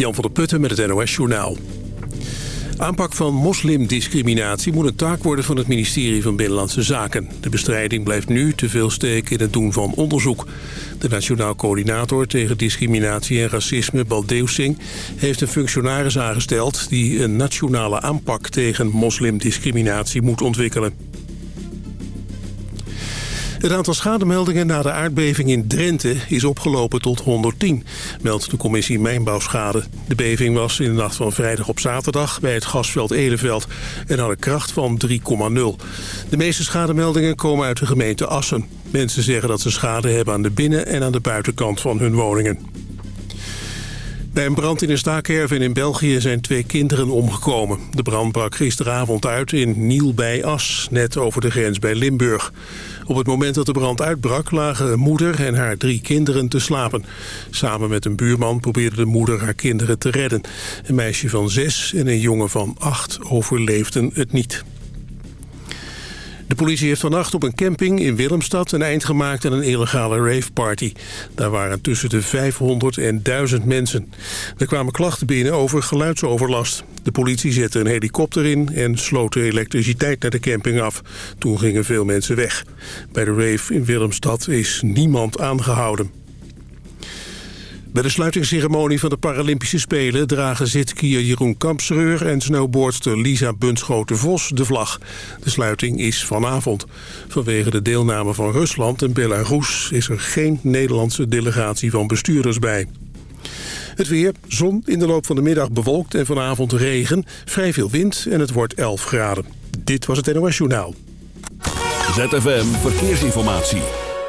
Jan van der Putten met het NOS Journaal. Aanpak van moslimdiscriminatie moet een taak worden van het ministerie van Binnenlandse Zaken. De bestrijding blijft nu te veel steken in het doen van onderzoek. De Nationaal Coördinator tegen Discriminatie en Racisme, Baldeeuw Singh, heeft een functionaris aangesteld die een nationale aanpak tegen moslimdiscriminatie moet ontwikkelen. Het aantal schademeldingen na de aardbeving in Drenthe is opgelopen tot 110, meldt de commissie Mijnbouwschade. De beving was in de nacht van vrijdag op zaterdag bij het gasveld Eleveld en had een kracht van 3,0. De meeste schademeldingen komen uit de gemeente Assen. Mensen zeggen dat ze schade hebben aan de binnen- en aan de buitenkant van hun woningen. Bij een brand in een staakerven in België zijn twee kinderen omgekomen. De brand brak gisteravond uit in Niel bij As, net over de grens bij Limburg. Op het moment dat de brand uitbrak lagen een moeder en haar drie kinderen te slapen. Samen met een buurman probeerde de moeder haar kinderen te redden. Een meisje van zes en een jongen van acht overleefden het niet. De politie heeft vannacht op een camping in Willemstad een eind gemaakt aan een illegale raveparty. Daar waren tussen de 500 en 1000 mensen. Er kwamen klachten binnen over geluidsoverlast. De politie zette een helikopter in en sloot de elektriciteit naar de camping af. Toen gingen veel mensen weg. Bij de rave in Willemstad is niemand aangehouden. Bij de sluitingsceremonie van de Paralympische Spelen dragen zitkier Jeroen Kampsreur en snowboardster Lisa Bunschoten-Vos de vlag. De sluiting is vanavond. Vanwege de deelname van Rusland en Belarus is er geen Nederlandse delegatie van bestuurders bij. Het weer, zon in de loop van de middag bewolkt en vanavond regen, vrij veel wind en het wordt 11 graden. Dit was het NOS Journaal. ZFM Verkeersinformatie.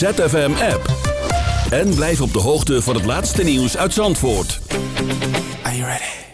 ZFM-app. En blijf op de hoogte van het laatste nieuws uit Zandvoort. Are you ready?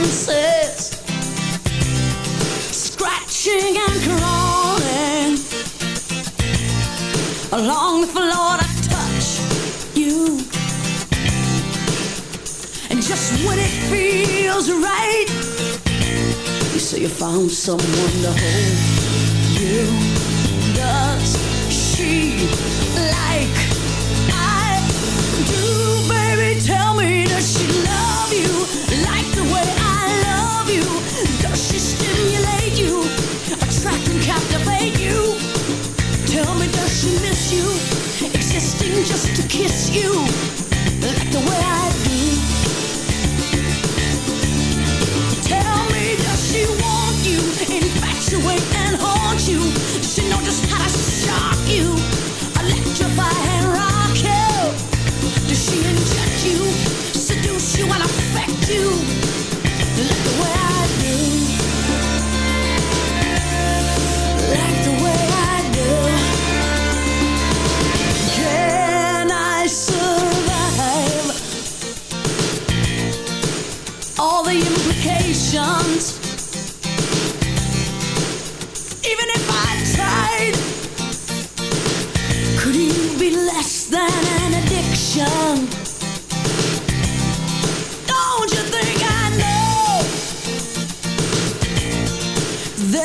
fences, scratching and crawling along the floor to touch you. And just when it feels right, you say you found someone to hold you. Does she like I do? Baby, tell me, does she love you? you, existing just to kiss you, like the way I do. Tell me, does she want you, infatuate and haunt you? Does she know just how to shock you?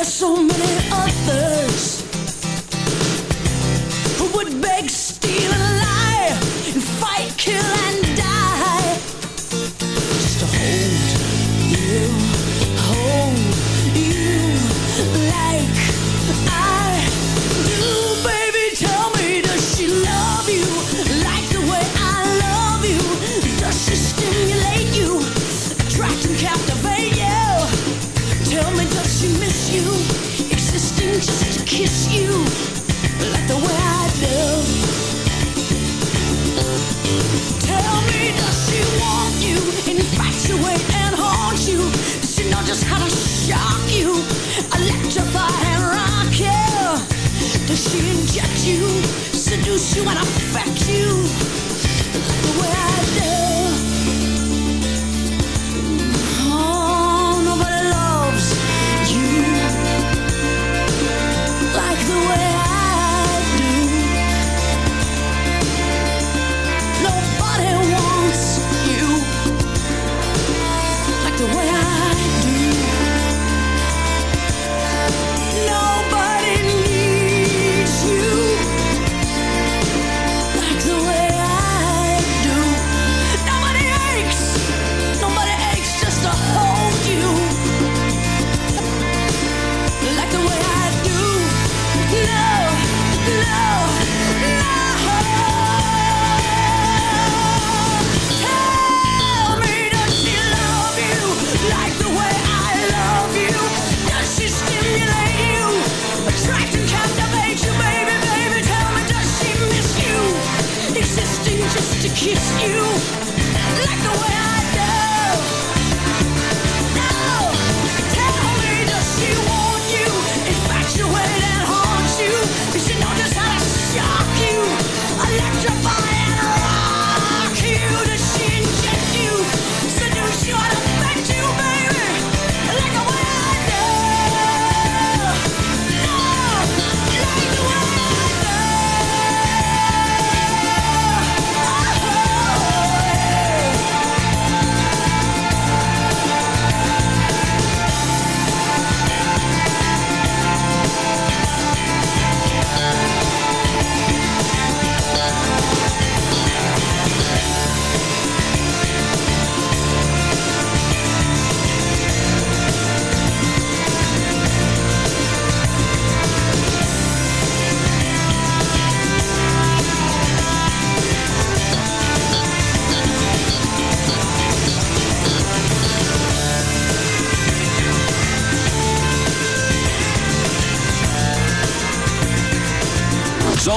so many other reject you, seduce you and affect you. kiss you like the way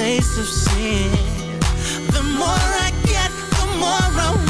taste of sin. The more I get, the more I want.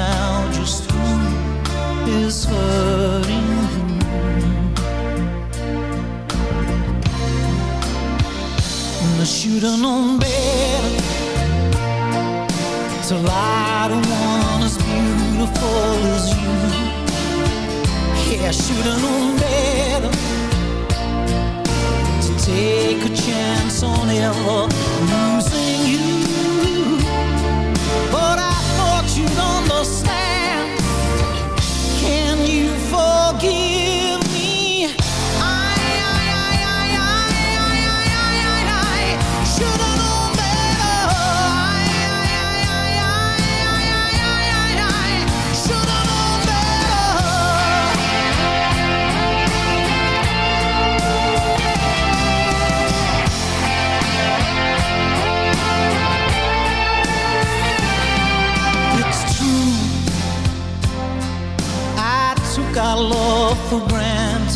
now just who is hurting who. should've known better to lie to one as beautiful as you. Yeah, I should've known better to take a chance on ever losing.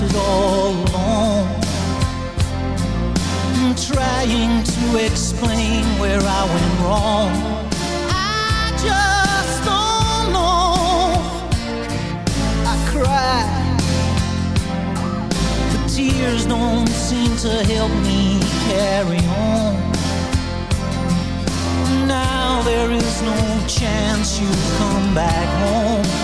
is all alone I'm Trying to explain where I went wrong. I just don't know. I cry. The tears don't seem to help me carry on. Now there is no chance you'll come back home.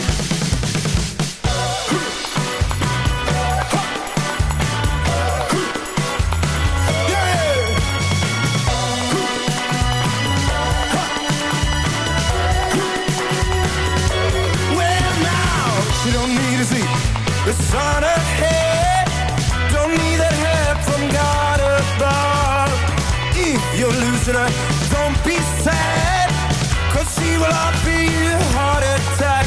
prisoner. Don't be sad, cause she will offer be your heart attack.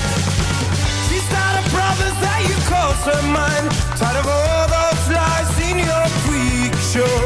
She's not a promise that you call her mine. Tired of all those lies in your freak show.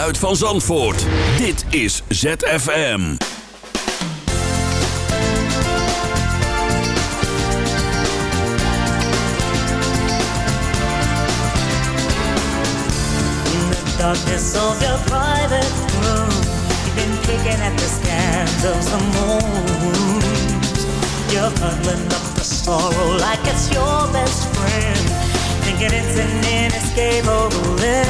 geluid van Zandvoort. Dit is ZFM. darkness of your private room You've been kicking at the scans of the moon You're cuddling up the sorrow like it's your best friend Thinking it's an inescapable limit